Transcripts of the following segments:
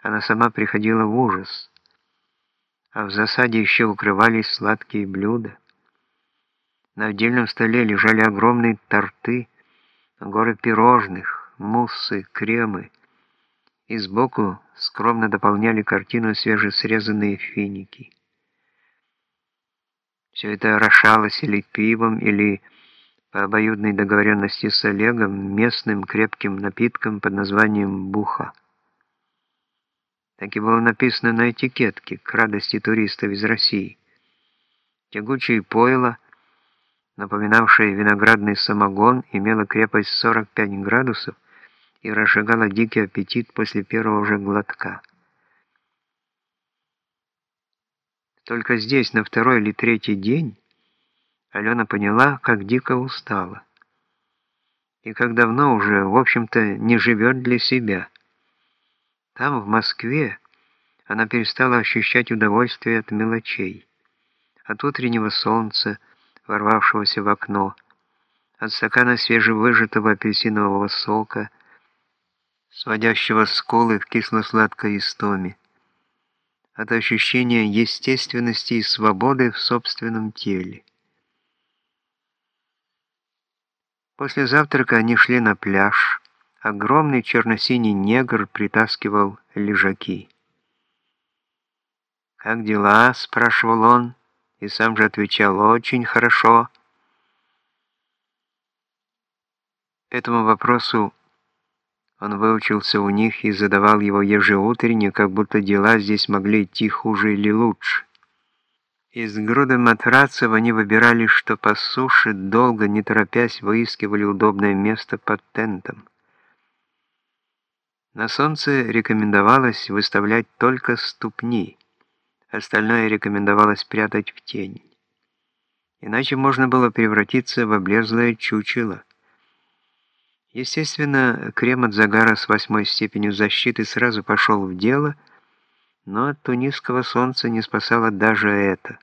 она сама приходила в ужас. А в засаде еще укрывались сладкие блюда. На отдельном столе лежали огромные торты, горы пирожных, муссы, кремы. И сбоку скромно дополняли картину свежесрезанные финики. Все это орошалось или пивом, или по обоюдной договоренности с Олегом местным крепким напитком под названием «буха». Так и было написано на этикетке к радости туристов из России. Тягучее пойло, напоминавшее виноградный самогон, имело крепость 45 градусов и разжигало дикий аппетит после первого же глотка. Только здесь, на второй или третий день, Алена поняла, как дико устала. И как давно уже, в общем-то, не живет для себя – там, в Москве, она перестала ощущать удовольствие от мелочей. От утреннего солнца, ворвавшегося в окно, от стакана свежевыжатого апельсинового сока, сводящего скулы в кисло-сладкой истоме, от ощущения естественности и свободы в собственном теле. После завтрака они шли на пляж, Огромный черно-синий негр притаскивал лежаки. «Как дела?» — спрашивал он, и сам же отвечал «Очень хорошо». Этому вопросу он выучился у них и задавал его ежеутренне, как будто дела здесь могли идти хуже или лучше. Из груды матрацев они выбирали, что по суше, долго, не торопясь, выискивали удобное место под тентом. На солнце рекомендовалось выставлять только ступни, остальное рекомендовалось прятать в тень. Иначе можно было превратиться в облезлое чучело. Естественно, крем от загара с восьмой степенью защиты сразу пошел в дело, но от тунисского солнца не спасало даже это.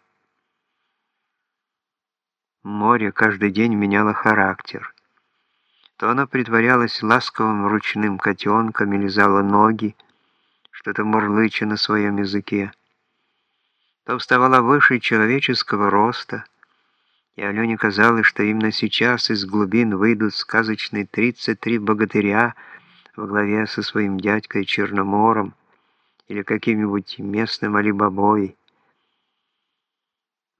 Море каждый день меняло характер то она притворялась ласковым ручным котенком и лизала ноги, что-то мурлыча на своем языке, то вставала выше человеческого роста, и Алене казалось, что именно сейчас из глубин выйдут сказочные 33 богатыря во главе со своим дядькой Черномором или каким-нибудь местным Алибабой.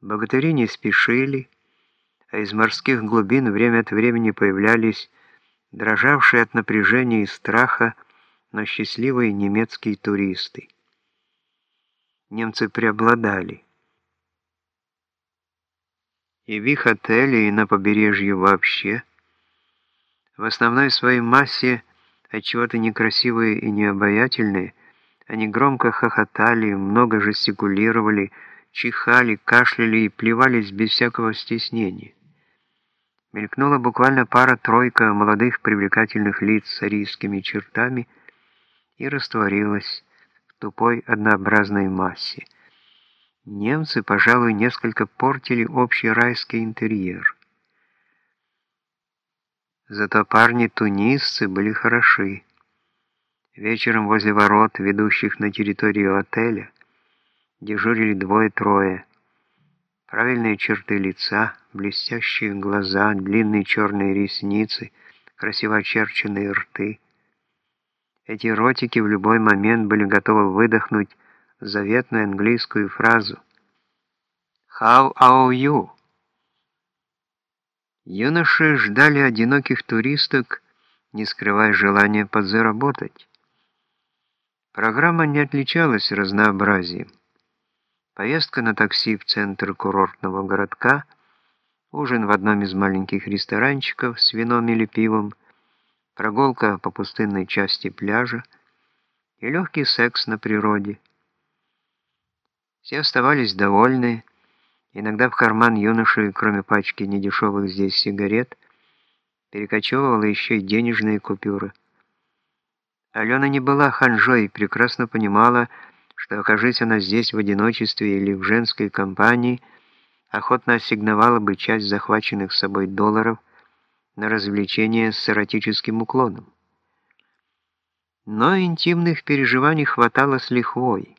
Богатыри не спешили, а из морских глубин время от времени появлялись дрожавшие от напряжения и страха, но счастливые немецкие туристы. Немцы преобладали. И в их отеле, и на побережье вообще. В основной своей массе от чего-то некрасивые и необаятельные, они громко хохотали, много жестикулировали, чихали, кашляли и плевались без всякого стеснения. Мелькнула буквально пара-тройка молодых привлекательных лиц с арийскими чертами и растворилась в тупой однообразной массе. Немцы, пожалуй, несколько портили общий райский интерьер. Зато парни-тунисцы были хороши. Вечером возле ворот, ведущих на территорию отеля, дежурили двое-трое. Правильные черты лица, блестящие глаза, длинные черные ресницы, красиво очерченные рты. Эти ротики в любой момент были готовы выдохнуть заветную английскую фразу «How are you?». Юноши ждали одиноких туристок, не скрывая желания подзаработать. Программа не отличалась разнообразием. Поездка на такси в центр курортного городка, ужин в одном из маленьких ресторанчиков с вином или пивом, прогулка по пустынной части пляжа и легкий секс на природе. Все оставались довольны, иногда в карман юноши, кроме пачки недешевых здесь сигарет, перекочевывала еще и денежные купюры. Алена не была ханжой и прекрасно понимала, что, окажись она здесь в одиночестве или в женской компании, охотно ассигновала бы часть захваченных с собой долларов на развлечения с эротическим уклоном. Но интимных переживаний хватало с лихвой.